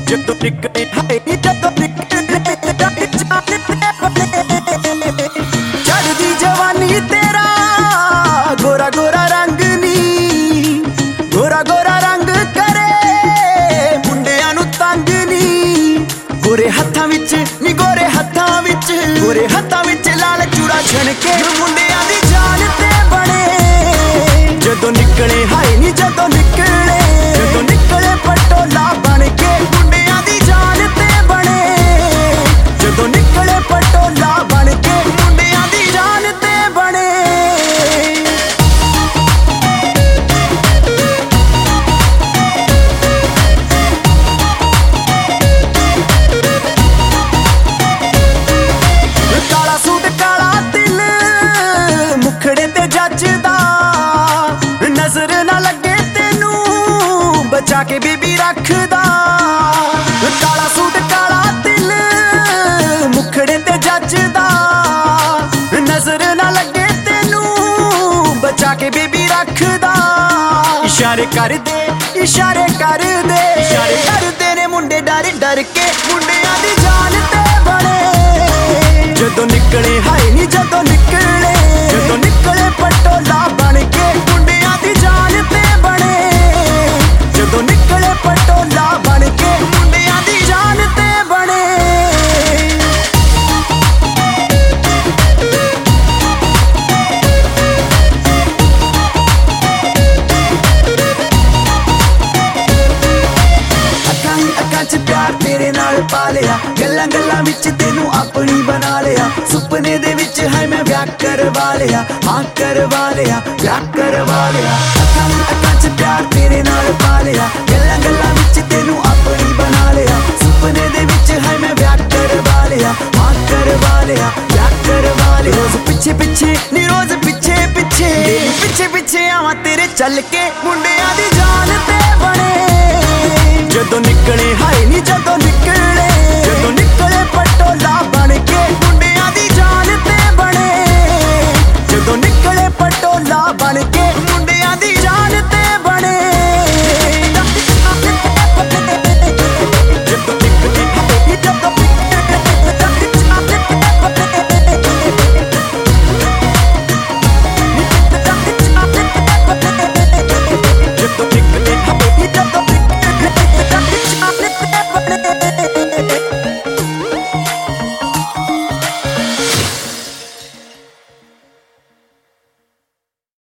ਜਦੋਂ ਨਿਕਲੇ ਹਾਏ ਜਦੋਂ ਨਿਕਲੇ ਚੜਦੀ ਜਵਾਨੀ ਤੇਰਾ ਗੋਰਾ ਗੋਰਾ ਰੰਗ ਨੀ ਗੋਰਾ ਗੋਰਾ ਰੰਗ ਕਰੇ ਮੁੰਡਿਆਂ ਨੂੰ ਤੰਗ ਨੀ ਗੋਰੇ ਹੱਥਾਂ ਵਿੱਚ ਨੀ ਗੋਰੇ ਹੱਥਾਂ ਵਿੱਚ ਗੋਰੇ ਹੱਥਾਂ ਵਿੱਚ ਲਾਲ ਚੂੜਾ ਛਣ ਕੇ ਮੁੰਡਿਆਂ ਤੈਨੂੰ ਬਚਾ ਕੇ ਬੀਬੀ ਰੱਖਦਾ। ਕਾਲਾ ਸੂਟ, ਕਾਲਾ ਦਿਲ ਮੁਖੜੇ ਤੇ ਜੱਜਦਾ। ਨਜ਼ਰ ਨਾ ਲੱਗੇ ਤੈਨੂੰ, ਬਚਾ ਕੇ ਬੀਬੀ ਰੱਖਦਾ। ਇਸ਼ਾਰੇ ਕਰਦੇ ਇਸ਼ਾਰੇ ਕਰਦੇ। ਇਸ਼ਾਰੇ ਕਰਦੇ ਨੇ ਮੁੰਡੇ ਡਰ ਡਰ ਕੇ ਮੁੰਡਿਆਂ ਦੀ ਜਾਨ ਤੇ ਬਣੇ। ਜਦੋਂ ਨਿਕਲੇ, ਹਾਏ ਨੀ ਜਦੋਂ ਨਿਕਲੇ। ਅੱਖਾਂ 'ਚ ਪਿਆਰ ਤੇਰੇ ਨਾਲ ਪਾ ਲਿਆ। ਗੱਲਾਂ ਗੱਲਾਂ ਵਿੱਚ ਤੈਨੂੰ ਆਪਣੀ ਬਣਾ ਲਿਆ। ਸੁਪਨੇ ਦੇ ਵਿੱਚ ਹੈ ਮੈਂ ਵਿਆਹ ਕਰਵਾ ਲਿਆ। ਹਾਂ, ਕਰਵਾ ਲਿਆ, ਵਿਆਹ ਕਰਵਾ ਲਿਆ। ਅੱਖਾਂ ਹੀ ਅੱਖਾਂ 'ਚ ਪਿਆਰ ਤੇਰੇ ਨਾਲ ਪਾ ਲਿਆ। ਗੱਲਾਂ ਗੱਲਾਂ ਵਿੱਚ ਤੈਨੂੰ ਆਪਣੀ ਬਣਾ ਲਿਆ। ਸੁਪਨੇ ਦੇ ਵਿੱਚ ਹੈ ਮੈਂ ਵਿਆਹ ਕਰਵਾ ਲਿਆ। ਹਾਂ, ਕਰਵਾ ਲਿਆ, ਵਿਆਹ ਕਰਵਾ ਲਿਆ। ਰੋਜ਼ ਪਿੱਛੇ ਪਿੱਛੇ, ਨੀ ਰੋਜ਼ ਪਿੱਛੇ ਪਿੱਛੇ। ਪਿੱਛੇ ਪਿੱਛੇ ਆਵਾਂ ਤੇਰੇ ਚੱਲ ਕੇ ਮੁੰਡਿਆਂ ਦੀ ਜਾਨ।